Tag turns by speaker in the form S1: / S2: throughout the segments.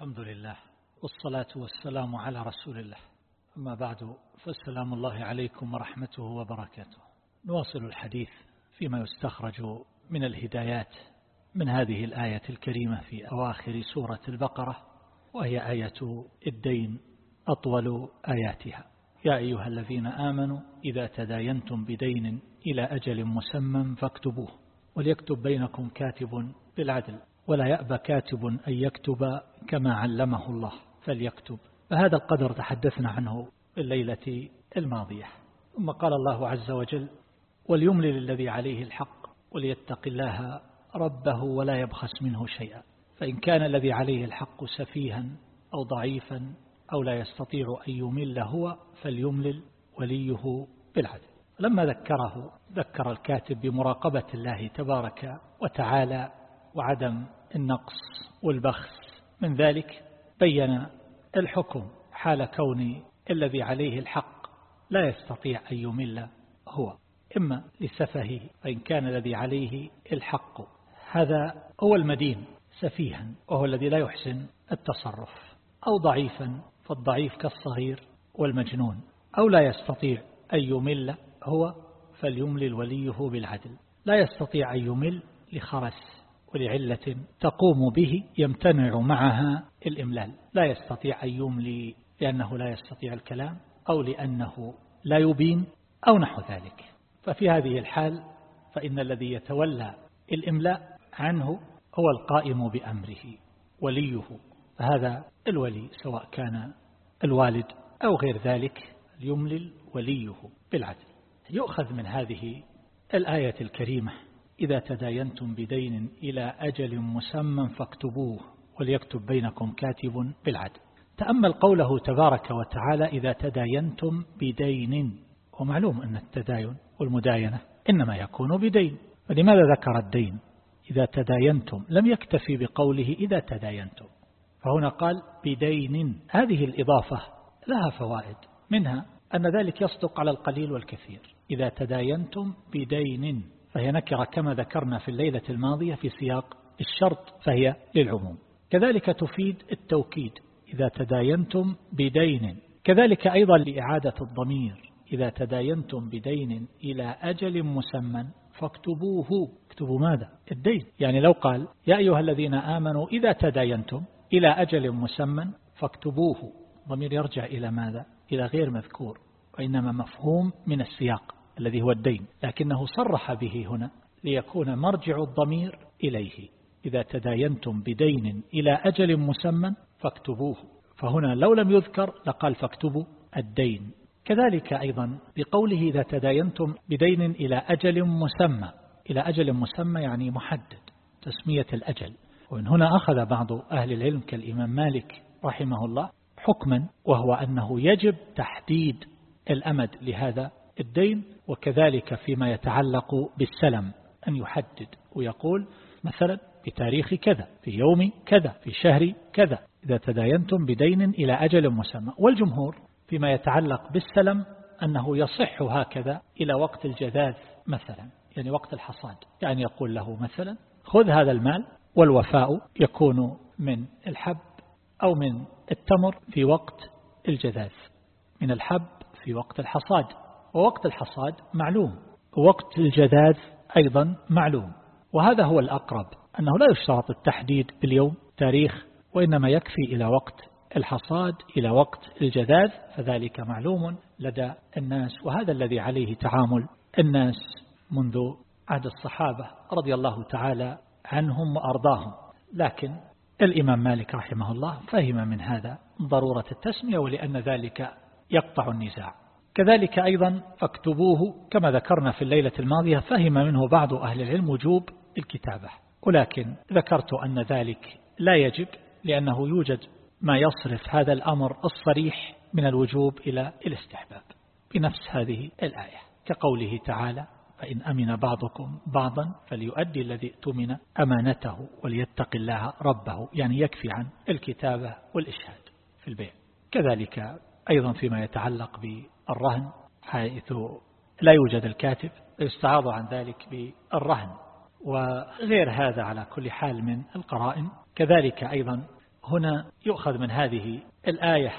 S1: الحمد لله والصلاة والسلام على رسول الله. أما بعد فالسلام الله عليكم ورحمته وبركاته. نواصل الحديث فيما يستخرج من الهدايات من هذه الآية الكريمة في أواخر سورة البقرة وهي آية الدين أطول آياتها. يا أيها الذين آمنوا إذا تداينتم بدين إلى أجل مسمى فاكتبوه وليكتب بينكم كاتب بالعدل. ولا يأبى كاتب أن يكتب كما علمه الله فليكتب. فهذا القدر تحدثنا عنه الليلة الماضية. ثم قال الله عز وجل وليملل الذي عليه الحق وليتق الله ربه ولا يبخس منه شيئا. فإن كان الذي عليه الحق سفيها أو ضعيفا أو لا يستطيع أن يمل هو فليملل وليه بالعدل. لما ذكره ذكر الكاتب بمراقبة الله تبارك وتعالى وعدم النقص والبخس. من ذلك بين الحكم حال كون الذي عليه الحق لا يستطيع أن يمل هو. إما لسفهه فإن كان الذي عليه الحق. هذا هو المدين سفيها وهو الذي لا يحسن التصرف. أو ضعيفا فالضعيف كالصغير والمجنون. أو لا يستطيع أن يمل هو فليملل وليه بالعدل. لا يستطيع أن يمل لخرس ولعلة تقوم به يمتنع معها الإملال. لا يستطيع أن يملي لأنه لا يستطيع الكلام أو لأنه لا يبين أو نحو ذلك. ففي هذه الحال فإن الذي يتولى الإملاء عنه هو القائم بأمره وليه. فهذا الولي سواء كان الوالد أو غير ذلك يملل وليه بالعدل. يؤخذ من هذه الآية الكريمة. إذا تداينتم بدين إلى أجل مسمى فاكتبوه وليكتب بينكم كاتب بالعدل. تأمل قوله تبارك وتعالى إذا تداينتم بدين ومعلوم أن التداين والمداينة إنما يكون بدين. فلماذا ذكر الدين؟ إذا تداينتم. لم يكتفي بقوله إذا تداينتم. فهنا قال بدين. هذه الإضافة لها فوائد. منها أن ذلك يصدق على القليل والكثير. إذا تداينتم بدين. فهي نكرة كما ذكرنا في الليلة الماضية في سياق الشرط فهي للعموم. كذلك تفيد التوكيد إذا تداينتم بدين. كذلك أيضا لإعادة الضمير إذا تداينتم بدين إلى أجل مسمى فاكتبوه. اكتبوا ماذا؟ الدين. يعني لو قال يا أيها الذين آمنوا إذا تداينتم إلى أجل مسمى فاكتبوه. ضمير يرجع إلى ماذا؟ إلى غير مذكور وإنما مفهوم من السياق. الذي هو الدين لكنه صرح به هنا ليكون مرجع الضمير إليه. إذا تداينتم بدين إلى أجل مسمى فاكتبوه. فهنا لو لم يذكر لقال فاكتبوا الدين. كذلك أيضا بقوله إذا تداينتم بدين إلى أجل مسمى. إلى أجل مسمى يعني محدد تسمية الأجل. ومن هنا أخذ بعض أهل العلم كالإمام مالك رحمه الله حكما وهو أنه يجب تحديد الأمد لهذا الدين وكذلك فيما يتعلق بالسلم أن يحدد ويقول مثلا بتاريخ كذا في يوم كذا في شهر كذا إذا تداينتم بدين إلى أجل مسمى. والجمهور فيما يتعلق بالسلم أنه يصح هكذا إلى وقت الجذاذ مثلا يعني وقت الحصاد يعني يقول له مثلا خذ هذا المال والوفاء يكون من الحب أو من التمر في وقت الجذاذ من الحب في وقت الحصاد. ووقت الحصاد معلوم ووقت الجذاذ أيضا معلوم. وهذا هو الأقرب أنه لا يشترط التحديد باليوم تاريخ وإنما يكفي إلى وقت الحصاد إلى وقت الجذاذ فذلك معلوم لدى الناس. وهذا الذي عليه تعامل الناس منذ عهد الصحابة رضي الله تعالى عنهم وأرضاهم. لكن الإمام مالك رحمه الله فهم من هذا ضرورة التسمية ولأن ذلك يقطع النزاع. كذلك أيضا فاكتبوه كما ذكرنا في الليلة الماضية فهم منه بعض أهل العلم وجوب الكتابة. ولكن ذكرت أن ذلك لا يجب لأنه يوجد ما يصرف هذا الأمر الصريح من الوجوب إلى الاستحباب. بنفس هذه الآية. كقوله تعالى فإن أمن بعضكم بعضا فليؤدي الذي اؤتمن أمانته وليتق الله ربه يعني يكفي عن الكتابة والإشهاد في البيع. كذلك أيضا فيما يتعلق بالرهن حيث لا يوجد الكاتب يستعاض عن ذلك بالرهن وغير هذا على كل حال من القرائن. كذلك أيضا هنا يؤخذ من هذه الآية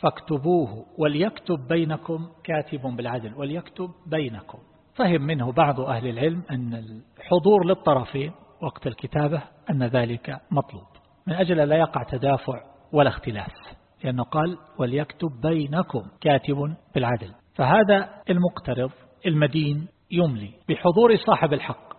S1: فاكتبوه وليكتب بينكم كاتب بالعدل وليكتب بينكم. فهم منه بعض أهل العلم أن الحضور للطرفين وقت الكتابة أن ذلك مطلوب من أجل لا يقع تدافع ولا اختلاف. لأنه قال وليكتب بينكم كاتب بالعدل. فهذا المقترض المدين يملي بحضور صاحب الحق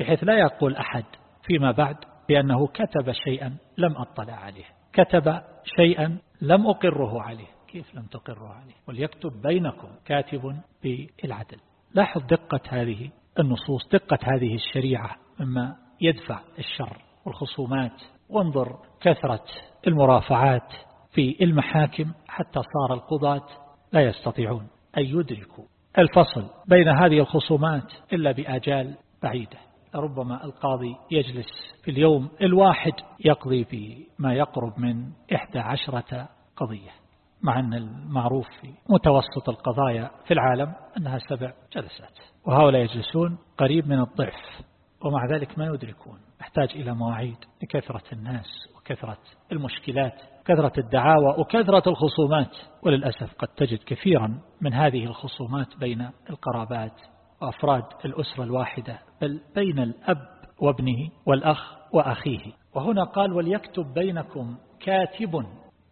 S1: بحيث لا يقول أحد فيما بعد بأنه كتب شيئا لم أطلع عليه. كتب شيئا لم أقره عليه. كيف لم تقره عليه؟ وليكتب بينكم كاتب بالعدل. لاحظ دقة هذه النصوص دقة هذه الشريعة مما يدفع الشر والخصومات. وانظر كثرة المرافعات في المحاكم حتى صار القضاة لا يستطيعون أن يدركوا الفصل بين هذه الخصومات إلا بآجال بعيدة. ربما القاضي يجلس في اليوم الواحد يقضي بما يقرب من إحدى عشرة قضية مع أن المعروف في متوسط القضايا في العالم أنها سبع جلسات وهؤلاء يجلسون قريب من الضعف ومع ذلك ما يدركون يحتاج إلى مواعيد لكثرة الناس وكثرة المشكلات كثرة الدعاوى وكثرة الخصومات. وللأسف قد تجد كثيرا من هذه الخصومات بين القرابات وأفراد الأسرة الواحدة بل بين الأب وابنه والأخ وأخيه. وهنا قال وليكتب بينكم كاتب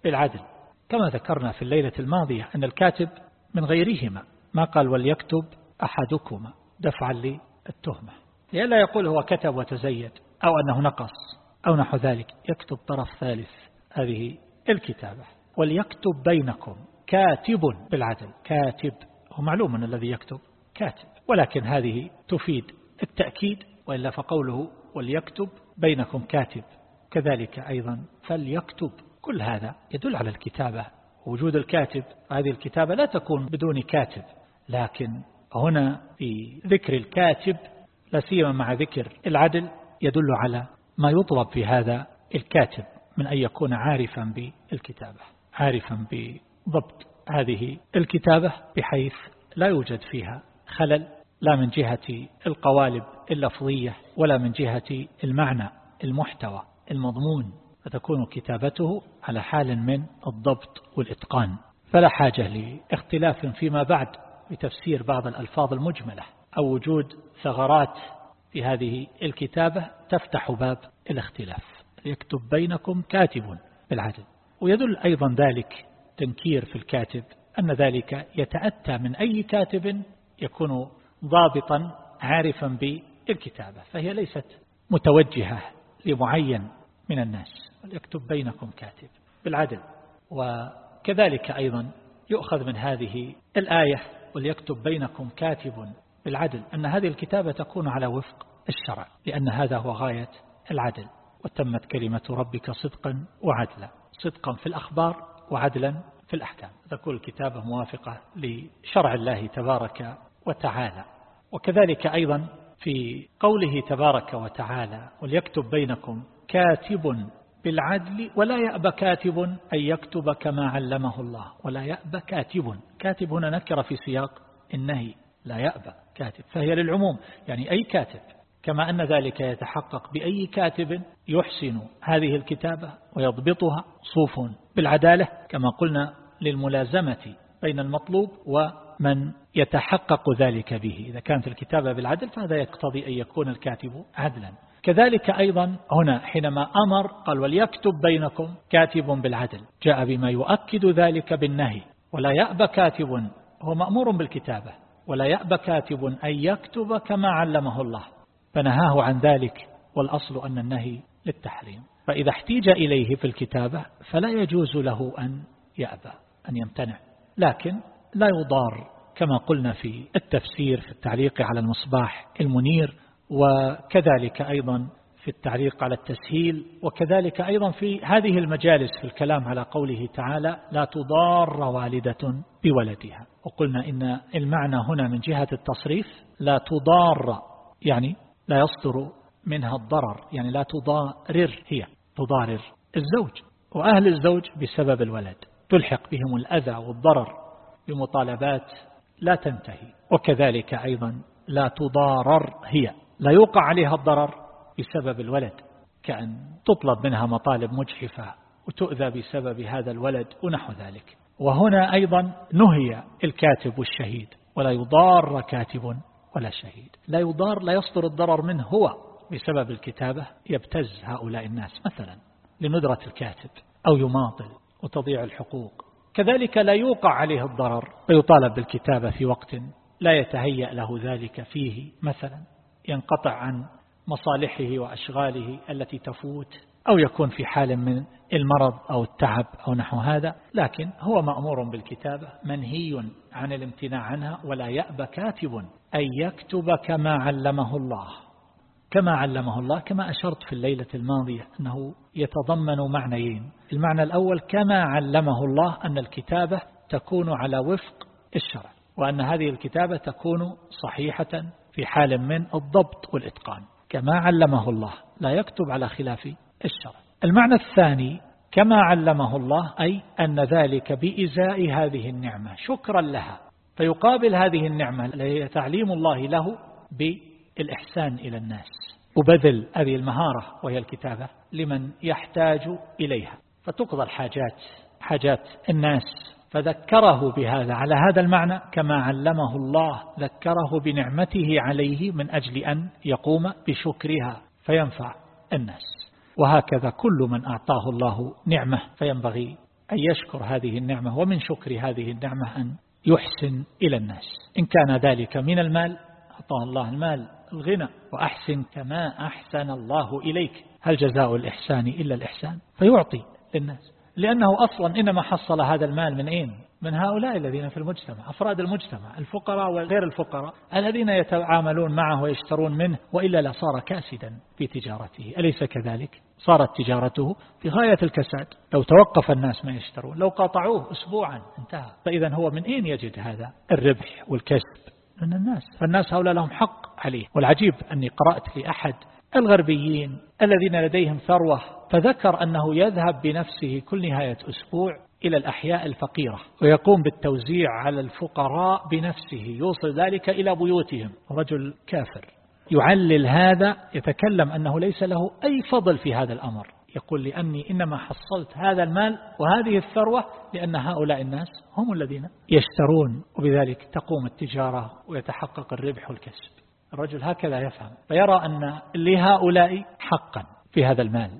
S1: بالعدل كما ذكرنا في الليلة الماضية أن الكاتب من غيرهما. ما قال وليكتب أحدكما دفعا للتهمة لئلا يقول هو كتب وتزيد أو أنه نقص. أو نحو ذلك. يكتب طرف ثالث هذه الكتابة. وليكتب بينكم. كاتب بالعدل. كاتب هو معلوم أن الذي يكتب كاتب. ولكن هذه تفيد التأكيد. وإلا فقوله وليكتب بينكم كاتب. كذلك أيضا فليكتب. كل هذا يدل على الكتابة. وجود الكاتب هذه الكتابة لا تكون بدون كاتب. لكن هنا في ذكر الكاتب لا سيما مع ذكر العدل يدل على ما يطلب في هذا الكاتب من أن يكون عارفا بالكتابة عارفا بضبط هذه الكتابة بحيث لا يوجد فيها خلل لا من جهة القوالب اللفظية ولا من جهة المعنى المحتوى المضمون فتكون كتابته على حال من الضبط والإتقان. فلا حاجة لاختلاف فيما بعد بتفسير بعض الألفاظ المجملة أو وجود ثغرات في هذه الكتابة تفتح باب الاختلاف. يكتب بينكم كاتب بالعدل. ويدل أيضا ذلك تنكير في الكاتب أن ذلك يتأتى من أي كاتب يكون ضابطا عارفا بالكتابة فهي ليست متوجهة لمعين من الناس. يكتب بينكم كاتب بالعدل. وكذلك أيضا يؤخذ من هذه الآية وليكتب بينكم كاتب بالعدل أن هذه الكتابة تكون على وفق الشرع لأن هذا هو غاية العدل. وتمت كلمة ربك صدقا وعدلا صدقا في الأخبار وعدلا في الأحكام. تكون الكتابة موافقة لشرع الله تبارك وتعالى. وكذلك أيضا في قوله تبارك وتعالى وليكتب بينكم كاتب بالعدل ولا يأبى كاتب أن يكتب كما علمه الله. ولا يأبى كاتب. كاتب هنا نكر في سياق النهي لا يأبى كاتب فهي للعموم يعني أي كاتب كما أن ذلك يتحقق بأي كاتب يحسن هذه الكتابة ويضبطها صوف بالعدالة كما قلنا للملازمة بين المطلوب ومن يتحقق ذلك به. إذا كانت الكتابة بالعدل فهذا يقتضي أن يكون الكاتب عدلا. كذلك أيضا هنا حينما أمر قال وليكتب بينكم كاتب بالعدل جاء بما يؤكد ذلك بالنهي ولا يأبى كاتب هو مأمور بالكتابة. ولا يأبى كاتب أن يكتب كما علمه الله. فنهاه عن ذلك والأصل أن النهي للتحريم. فإذا احتيج إليه في الكتابة فلا يجوز له أن يأبى أن يمتنع. لكن لا يضار كما قلنا في التفسير في التعليق على المصباح المنير وكذلك أيضا في التعليق على التسهيل وكذلك أيضا في هذه المجالس في الكلام على قوله تعالى لا تضار والدة بولدها. وقلنا إن المعنى هنا من جهة التصريف لا تضار يعني لا يصدر منها الضرر يعني لا تضارر هي تضارر الزوج. وأهل الزوج بسبب الولد تلحق بهم الأذى والضرر بمطالبات لا تنتهي. وكذلك أيضا لا تضارر هي لا يوقع عليها الضرر بسبب الولد. كأن تطلب منها مطالب مجحفة وتؤذى بسبب هذا الولد ونحو ذلك. وهنا أيضا نهي الكاتب والشهيد ولا يضار كاتب ولا شهيد. لا يضار لا يصدر الضرر منه هو. بسبب الكتابة يبتز هؤلاء الناس مثلا لندرة الكاتب أو يماطل وتضيع الحقوق. كذلك لا يوقع عليه الضرر ويطالب بالكتابة في وقت لا يتهيأ له ذلك فيه مثلا. ينقطع عن مصالحه وأشغاله التي تفوت أو يكون في حال من المرض أو التعب أو نحو هذا لكن هو مأمور بالكتابة منهي عن الامتناع عنها ولا يأبى كاتب أن يكتب كما علمه الله. كما علمه الله كما أشرت في الليلة الماضية أنه يتضمن معنيين. المعنى الأول كما علمه الله أن الكتابة تكون على وفق الشرع وأن هذه الكتابة تكون صحيحة في حال من الضبط والإتقان. كما علمه الله. لا يكتب على خلاف الشرع. المعنى الثاني كما علمه الله أي أن ذلك بإزاء هذه النعمة. شكرا لها. فيقابل هذه النعمة هي تعليم الله له بالإحسان إلى الناس. وبذل هذه المهارة وهي الكتابة لمن يحتاج إليها. فتقضى الحاجات حاجات الناس. فذكره بهذا على هذا المعنى كما علمه الله ذكره بنعمته عليه من أجل أن يقوم بشكرها فينفع الناس. وهكذا كل من أعطاه الله نعمة فينبغي أن يشكر هذه النعمة ومن شكر هذه النعمة أن يحسن إلى الناس. إن كان ذلك من المال أعطاه الله المال الغنى وأحسن كما أحسن الله إليك. هل جزاء الإحسان إلا الإحسان؟ فيعطي للناس. لأنه أصلا إنما حصل هذا المال من أين؟ من هؤلاء الذين في المجتمع أفراد المجتمع الفقراء وغير الفقراء الذين يتعاملون معه ويشترون منه وإلا لصار كاسدا في تجارته. أليس كذلك؟ صارت تجارته في غاية الكساد. لو توقف الناس ما يشترون لو قاطعوه أسبوعا انتهى. فإذا هو من أين يجد هذا؟ الربح والكسب من الناس. فالناس هؤلاء لهم حق عليه. والعجيب أني قرأت لأحد الغربيين الذين لديهم ثروة فذكر أنه يذهب بنفسه كل نهاية أسبوع إلى الأحياء الفقيرة ويقوم بالتوزيع على الفقراء بنفسه يوصل ذلك إلى بيوتهم. رجل كافر. يعلل هذا يتكلم أنه ليس له أي فضل في هذا الأمر. يقول لأني إنما حصلت هذا المال وهذه الثروة لأن هؤلاء الناس هم الذين يشترون وبذلك تقوم التجارة ويتحقق الربح والكسب. الرجل هكذا يفهم فيرى أن لهؤلاء حقا في هذا المال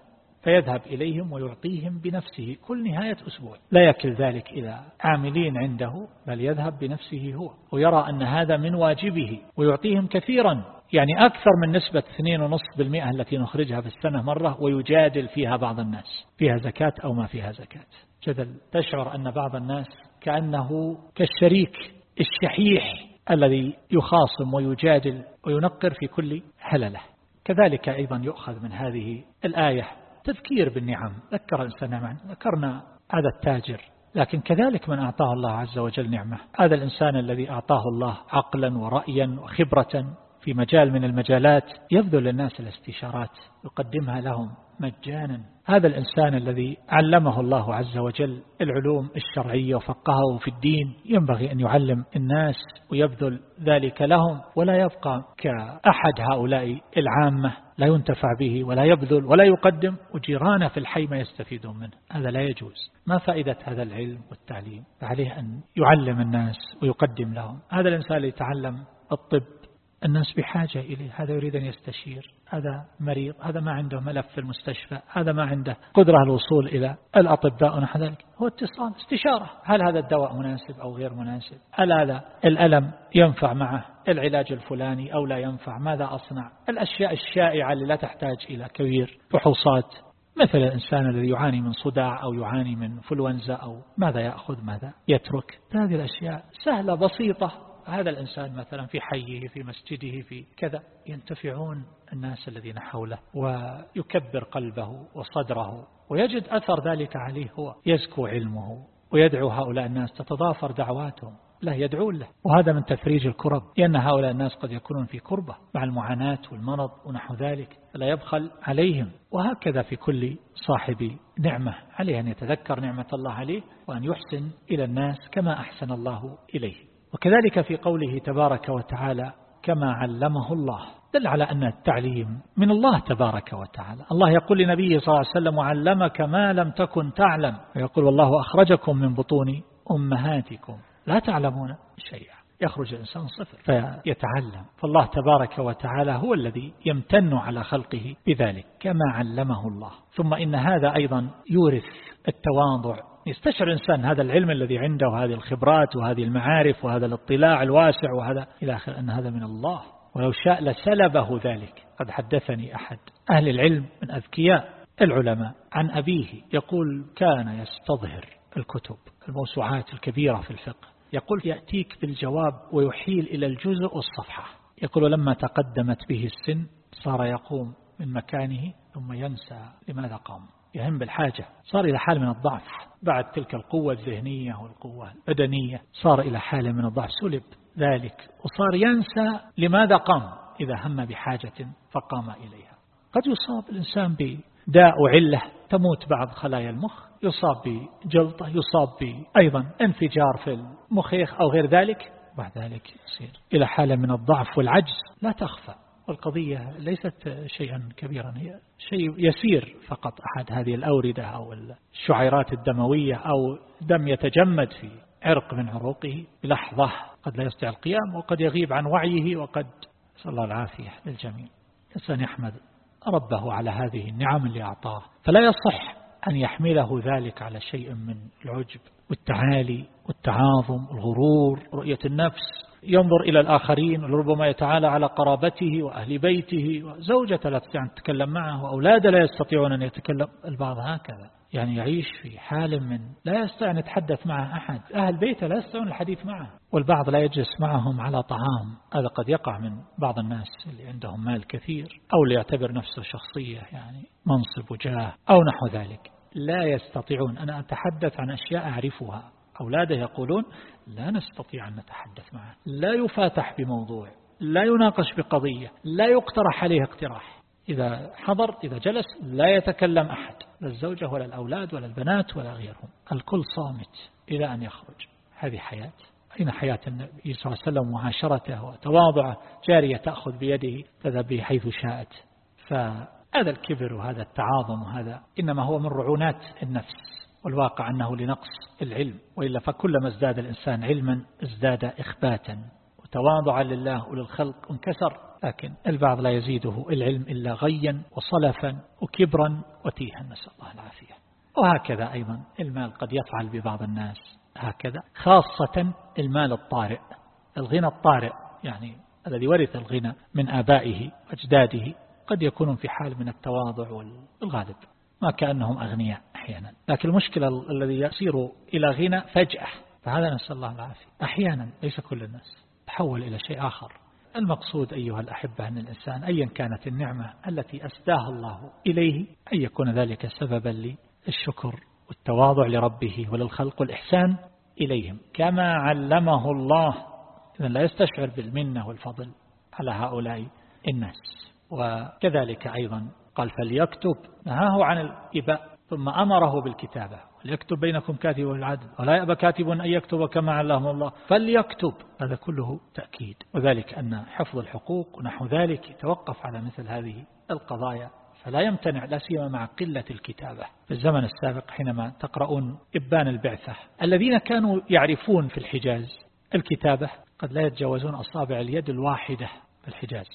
S1: فيذهب إليهم ويعطيهم بنفسه كل نهاية أسبوع. لا يكل ذلك إلى عاملين عنده بل يذهب بنفسه هو ويرى أن هذا من واجبه ويعطيهم كثيرا يعني أكثر من نسبة 2.5% التي نخرجها في السنة مرة ويجادل فيها بعض الناس فيها زكاة أو ما فيها زكاة. جدل تشعر أن بعض الناس كأنه كالشريك الشحيح الذي يخاصم ويجادل وينقر في كل هللة. كذلك أيضا يؤخذ من هذه الآية تذكير بالنعم. ذكر الإنسان نعما. ذكرنا هذا التاجر. لكن كذلك من أعطاه الله عز وجل نعمة. هذا الإنسان الذي أعطاه الله عقلا ورأيا وخبرة في مجال من المجالات يبذل للناس الاستشارات يقدمها لهم. مجانا. هذا الإنسان الذي علمه الله عز وجل العلوم الشرعية وفقهه في الدين ينبغي أن يعلم الناس ويبذل ذلك لهم ولا يبقى كأحد هؤلاء العامة لا ينتفع به ولا يبذل ولا يقدم وجيرانه في الحي ما يستفيدون منه. هذا لا يجوز. ما فائدة هذا العلم والتعليم؟ فعليه أن يعلم الناس ويقدم لهم. هذا الإنسان اللي يتعلم الطب الناس بحاجة إليه. هذا يريد أن يستشير. هذا مريض. هذا ما عنده ملف في المستشفى. هذا ما عنده قدرة الوصول إلى الأطباء ونحو ذلك. هو اتصال استشارة. هل هذا الدواء مناسب أو غير مناسب؟ هل هذا الألم ينفع معه؟ العلاج الفلاني أو لا ينفع؟ ماذا أصنع؟ الأشياء الشائعة اللي لا تحتاج إلى كبير فحوصات مثل الإنسان الذي يعاني من صداع أو يعاني من فلونزا أو ماذا يأخذ ماذا يترك. هذه الأشياء سهلة بسيطة. هذا الإنسان مثلا في حيه في مسجده في كذا ينتفعون الناس الذين حوله ويكبر قلبه وصدره ويجد أثر ذلك عليه هو يزكو علمه ويدعو هؤلاء الناس تتضافر دعواتهم لا يدعون له. وهذا من تفريج الكرب لأن هؤلاء الناس قد يكونون في كربة مع المعاناة والمرض ونحو ذلك فلا يبخل عليهم. وهكذا في كل صاحب نعمة عليه أن يتذكر نعمة الله عليه وأن يحسن إلى الناس كما أحسن الله إليه. وكذلك في قوله تبارك وتعالى كما علمه الله دل على أن التعليم من الله تبارك وتعالى. الله يقول لنبيه صلى الله عليه وسلم وعلمك ما لم تكن تعلم. ويقول والله أخرجكم من بطون أمهاتكم. لا تعلمون شيئا يخرج الإنسان صفر فيتعلم. فالله تبارك وتعالى هو الذي يمتن على خلقه بذلك كما علمه الله. ثم إن هذا أيضا يورث التواضع يستشعر الإنسان هذا العلم الذي عنده وهذه الخبرات وهذه المعارف وهذا الاطلاع الواسع وهذا إلى آخر أن هذا من الله. ولو شاء لسلبه ذلك. قد حدثني أحد. أهل العلم من أذكياء العلماء عن أبيه يقول كان يستظهر الكتب الموسوعات الكبيرة في الفقه. يقول يأتيك بالجواب ويحيل إلى الجزء والصفحة. يقول لما تقدمت به السن صار يقوم من مكانه ثم ينسى لماذا قام. يهم بالحاجة صار إلى حال من الضعف. بعد تلك القوة الذهنية والقوة البدنية صار إلى حال من الضعف سلب ذلك وصار ينسى لماذا قام؟ إذا هم بحاجة فقام إليها. قد يصاب الإنسان بداء وعلة تموت بعض خلايا المخ يصاب بجلطة يصاب أيضا انفجار في المخيخ أو غير ذلك. بعد ذلك يصير إلى حالة من الضعف والعجز لا تخفى. والقضية ليست شيئا كبيرا هي شيء يسير فقط. أحد هذه الأوردة أو الشعيرات الدموية أو دم يتجمد في عرق من عروقه بلحظة قد لا يستطيع القيام وقد يغيب عن وعيه وقد صلى الله العافية للجميع. الإنسان يحمد ربه على هذه النعم اللي أعطاه فلا يصح أن يحمله ذلك على شيء من العجب. والتعالي والتعاظم والغرور رؤية النفس ينظر إلى الآخرين ربما يتعالى على قرابته وأهل بيته وزوجة لا تستطيع أن تتكلم معه وأولاد لا يستطيعون أن يتكلم البعض هكذا. يعني يعيش في حال من لا يستطيع أن يتحدث مع أحد أهل بيته لا يستطيعون الحديث معه. والبعض لا يجلس معهم على طعام هذا قد يقع من بعض الناس اللي عندهم مال كثير أو اللي يعتبر نفسه شخصية يعني منصب وجاه أو نحو ذلك. لا يستطيعون. أنا أتحدث عن أشياء أعرفها. أولاده يقولون لا نستطيع أن نتحدث معه. لا يفاتح بموضوع لا يناقش بقضية لا يقترح عليه اقتراح. إذا حضر إذا جلس لا يتكلم أحد لا الزوجة ولا الأولاد ولا البنات ولا غيرهم. الكل صامت إلى أن يخرج. هذه حياة. أين حياة النبي صلى الله عليه وسلم؟ وعاشرته وتواضعه جارية تأخذ بيده تذهب به حيث شاءت فهذا الكبر وهذا التعاظم وهذا إنما هو من رعونات النفس والواقع أنه لنقص العلم وإلا فكلما ازداد الإنسان علما ازداد إخباتا وتواضعا لله وللخلق انكسر لكن البعض لا يزيده العلم إلا غيا وصلفا وكبرا وتيها نسأل الله العافية وهكذا أيضا المال قد يفعل ببعض الناس هكذا خاصة المال الطارئ الغنى الطارئ يعني الذي ورث الغنى من آبائه وأجداده قد يكون في حال من التواضع والغالب ما كأنهم أغنياء أحيانا. لكن المشكلة الذي يصير إلى غنى فجأة فهذا نسأل الله العافية. أحيانا ليس كل الناس تحول إلى شيء آخر. المقصود أيها الأحبة أن الإنسان أيا كانت النعمة التي أسداها الله إليه أن يكون ذلك سببا للشكر والتواضع لربه وللخلق والإحسان إليهم. كما علمه الله إذن لا يستشعر بالمنة والفضل على هؤلاء الناس. وكذلك أيضا قال فليكتب نهاه عن الإباء ثم أمره بالكتابة. وليكتب بينكم كاتب والعدل ولا يأبى كاتب أن يكتب كما علمه الله. فليكتب هذا كله تأكيد. وذلك أن حفظ الحقوق ونحو ذلك يتوقف على مثل هذه القضايا فلا يمتنع لا سيما مع قلة الكتابة. في الزمن السابق حينما تقرؤون إبان البعثة الذين كانوا يعرفون في الحجاز الكتابة قد لا يتجاوزون أصابع اليد الواحدة في الحجاز.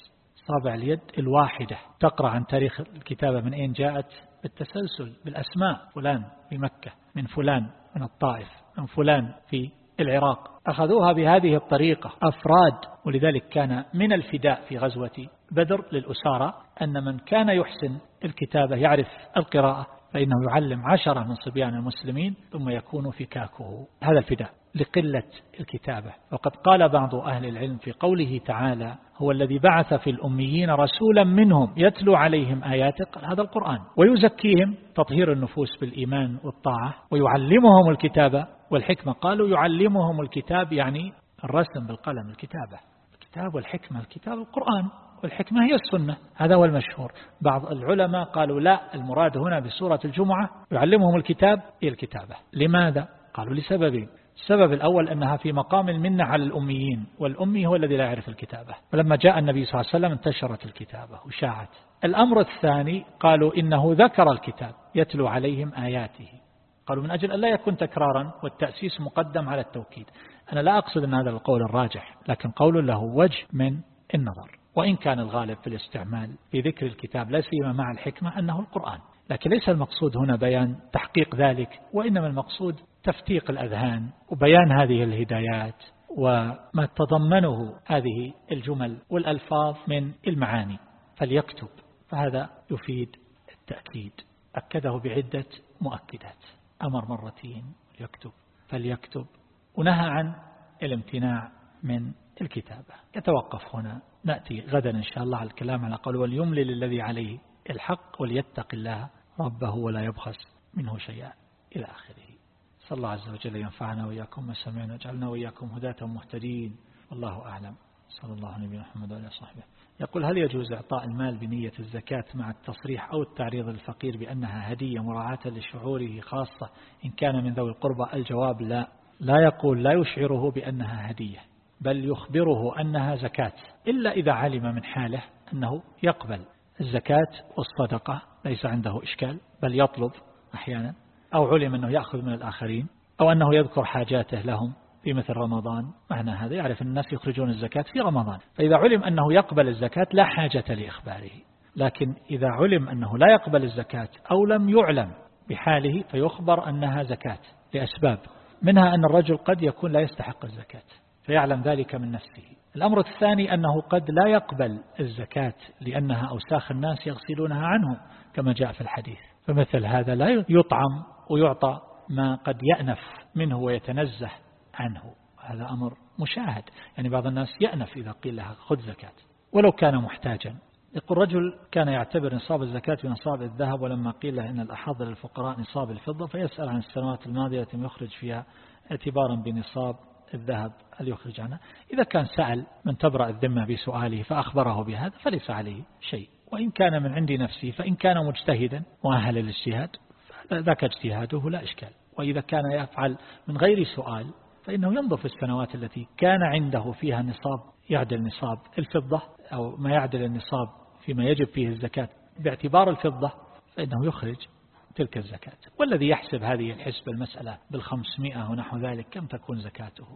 S1: صابع اليد الواحدة. تقرأ عن تاريخ الكتابة من أين جاءت؟ بالتسلسل بالأسماء. فلان في مكة من فلان من الطائف من فلان في العراق. أخذوها بهذه الطريقة أفراد ولذلك كان من الفداء في غزوة بدر للأسارة أن من كان يحسن الكتابة يعرف القراءة فإنه يعلم عشرة من صبيان المسلمين ثم يكون فكاكه هذا الفداء. لقلة الكتابة. وقد قال بعض أهل العلم في قوله تعالى هو الذي بعث في الأميين رسولا منهم يتلو عليهم آياته قال هذا القرآن. ويزكيهم تطهير النفوس بالإيمان والطاعة ويعلمهم الكتابة والحكمة. قالوا يعلمهم الكتاب يعني الرسم بالقلم الكتابة. الكتاب والحكمة الكتاب القرآن والحكمة هي السنة. هذا هو المشهور. بعض العلماء قالوا لا المراد هنا بسورة الجمعة يعلمهم الكتاب هي الكتابة. لماذا؟ قالوا لسببين. السبب الأول أنها في مقام المنة على الأميين والأمي هو الذي لا يعرف الكتابة. فلما جاء النبي صلى الله عليه وسلم انتشرت الكتابة وشاعت. الأمر الثاني قالوا إنه ذكر الكتاب يتلو عليهم آياته. قالوا من أجل أن لا يكون تكرارا والتأسيس مقدم على التوكيد. أنا لا أقصد أن هذا القول الراجح لكن قول له وجه من النظر. وإن كان الغالب في الاستعمال في ذكر الكتاب لا سيما مع الحكمة أنه القرآن. لكن ليس المقصود هنا بيان تحقيق ذلك وإنما المقصود تفتيق الأذهان وبيان هذه الهدايات وما تضمنه هذه الجمل والألفاظ من المعاني فليكتب فهذا يفيد التأكيد. أكده بعدة مؤكدات. أمر مرتين يكتب فليكتب. ونهى عن الامتناع من الكتابة. يتوقف هنا. نأتي غدا إن شاء الله على الكلام على قول وليملل الذي عليه الحق وليتق الله ربه ولا يبخس منه شيئا. إلى آخره. صلى الله عز وجل ينفعنا وإياكم ما سمعنا وإياكم هداة مهتدين والله أعلم. صلى الله عليه محمد وعلى صحبه يقول هل يجوز إعطاء المال بنية الزكاة مع التصريح أو التعريض الفقير بأنها هدية مراعاة لشعوره خاصة إن كان من ذوي القربى؟ الجواب لا. لا يقول لا يشعره بأنها هدية بل يخبره أنها زكاة إلا إذا علم من حاله أنه يقبل. الزكاة والصدقة ليس عنده إشكال بل يطلب أحيانا أو علم أنه يأخذ من الآخرين أو أنه يذكر حاجاته لهم في مثل رمضان. معنى هذا يعرف أن الناس يخرجون الزكاة في رمضان. فإذا علم أنه يقبل الزكاة لا حاجة لإخباره. لكن إذا علم أنه لا يقبل الزكاة أو لم يعلم بحاله فيخبر أنها زكاة لأسباب منها أن الرجل قد يكون لا يستحق الزكاة فيعلم ذلك من نفسه. الأمر الثاني أنه قد لا يقبل الزكاة لأنها أوساخ الناس يغسلونها عنه كما جاء في الحديث. فمثل هذا لا يطعم ويعطى ما قد يأنف منه ويتنزه عنه. هذا أمر مشاهد. يعني بعض الناس يأنف إذا قيل لها خذ زكاة. ولو كان محتاجا. يقول رجل كان يعتبر نصاب الزكاة بنصاب الذهب ولما قيل له إن الأحظ للفقراء نصاب الفضة فيسأل عن السنوات الماضية التي يخرج فيها اعتبارا بنصاب الذهب هل يخرج عنها. إذا كان سأل من تبرأ الذمة بسؤاله فأخبره بهذا فليس عليه شيء. وإن كان من عند نفسه فإن كان مجتهدا مؤهل للاجتهاد ذاك اجتهاده لا إشكال. وإذا كان يفعل من غير سؤال فإنه ينظر في السنوات التي كان عنده فيها نصاب يعدل نصاب الفضة أو ما يعدل النصاب فيما يجب فيه الزكاة باعتبار الفضة فإنه يخرج تلك الزكاة. والذي يحسب هذه الحسبة المسألة بالخمسمائة ونحو ذلك كم تكون زكاته؟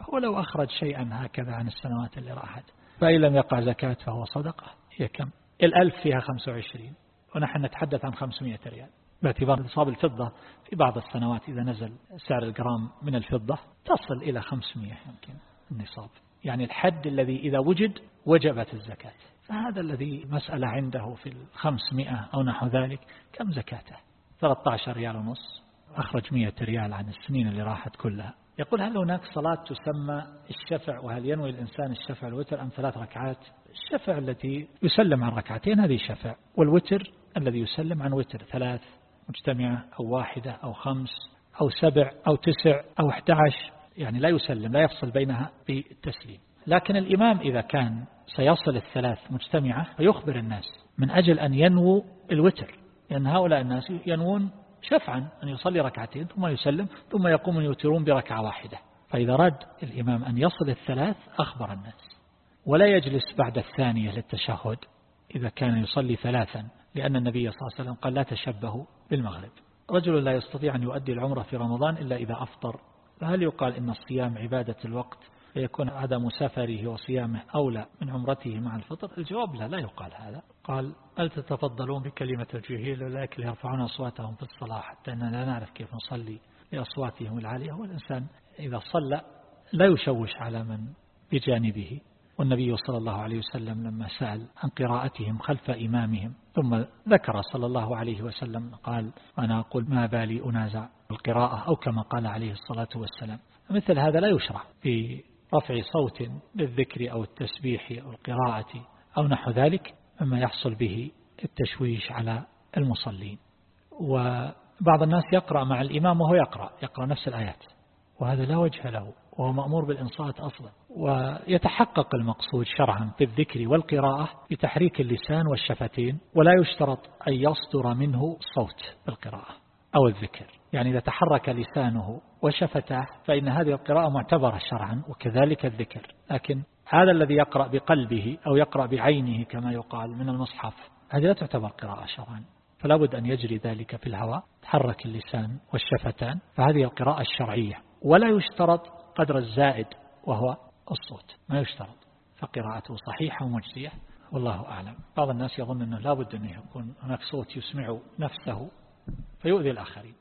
S1: هو لو أخرج شيئا هكذا عن السنوات اللي راحت فإن لم يقع زكاة فهو صدقة. هي كم؟ الألف فيها 25 ونحن نتحدث عن 500 ريال. باعتبار نصاب الفضة في بعض السنوات إذا نزل سعر الجرام من الفضة تصل إلى 500 يمكن النصاب. يعني الحد الذي إذا وجد وجبت الزكاة. فهذا الذي مسألة عنده في الخمسمائة أو نحو ذلك كم زكاته؟ 13 ريال ونص. أخرج 100 ريال عن السنين اللي راحت كلها. يقول هل هناك صلاة تسمى الشفع؟ وهل ينوي الإنسان الشفع الوتر أم ثلاث ركعات؟ الشفع التي يسلم عن ركعتين هذه شفع والوتر الذي يسلم عن وتر ثلاث مجتمعة أو واحدة أو خمس أو سبع أو تسع أو 11 يعني لا يسلم لا يفصل بينها بالتسليم. لكن الإمام إذا كان سيصل الثلاث مجتمعة فيخبر الناس من أجل أن ينووا الوتر لأن هؤلاء الناس ينوون شفعا أن يصلي ركعتين ثم يسلم ثم يقوم يوترون بركعة واحدة. فإذا راد الإمام أن يصل الثلاث أخبر الناس. ولا يجلس بعد الثانية للتشهد إذا كان يصلي ثلاثا. لأن النبي صلى الله عليه وسلم قال لا تشبهوا بالمغرب. رجل لا يستطيع أن يؤدي العمرة في رمضان إلا إذا أفطر. فهل يقال إن الصيام عبادة الوقت فيكون عدم سفره وصيامه أولى من عمرته مع الفطر؟ الجواب لا لا يقال هذا. قال هل تتفضلون بكلمة الجهيل أولئك يرفعون أصواتهم في الصلاة حتى أننا لا نعرف كيف نصلي لأصواتهم العالية؟ والإنسان إذا صلى لا يشوش على من بجانبه. والنبي صلى الله عليه وسلم لما سأل عن قراءتهم خلف إمامهم ثم ذكر صلى الله عليه وسلم قال أنا أقول ما بالي أنازع القراءة أو كما قال عليه الصلاة والسلام. مثل هذا لا يشرع في رفع صوت بالذكر أو التسبيح أو القراءة أو نحو ذلك مما يحصل به التشويش على المصلين. وبعض الناس يقرأ مع الإمام وهو يقرأ يقرأ نفس الآيات. وهذا لا وجه له وهو مأمور بالإنصات أصلا. ويتحقق المقصود شرعا في الذكر والقراءة بتحريك اللسان والشفتين ولا يشترط أن يصدر منه صوت بالقراءة أو الذكر. يعني إذا تحرك لسانه وشفتاه فإن هذه القراءة معتبرة شرعا وكذلك الذكر. لكن هذا الذي يقرأ بقلبه أو يقرأ بعينه كما يقال من المصحف هذه لا تعتبر قراءة شرعا. فلا بد أن يجري ذلك في الهواء تحرك اللسان والشفتان فهذه القراءة الشرعية. ولا يشترط قدر الزائد وهو الصوت. ما يشترط. فقراءته صحيحة ومجزية. والله أعلم. بعض الناس يظن أنه لا بد أن يكون هناك صوت يسمع نفسه فيؤذي الآخرين.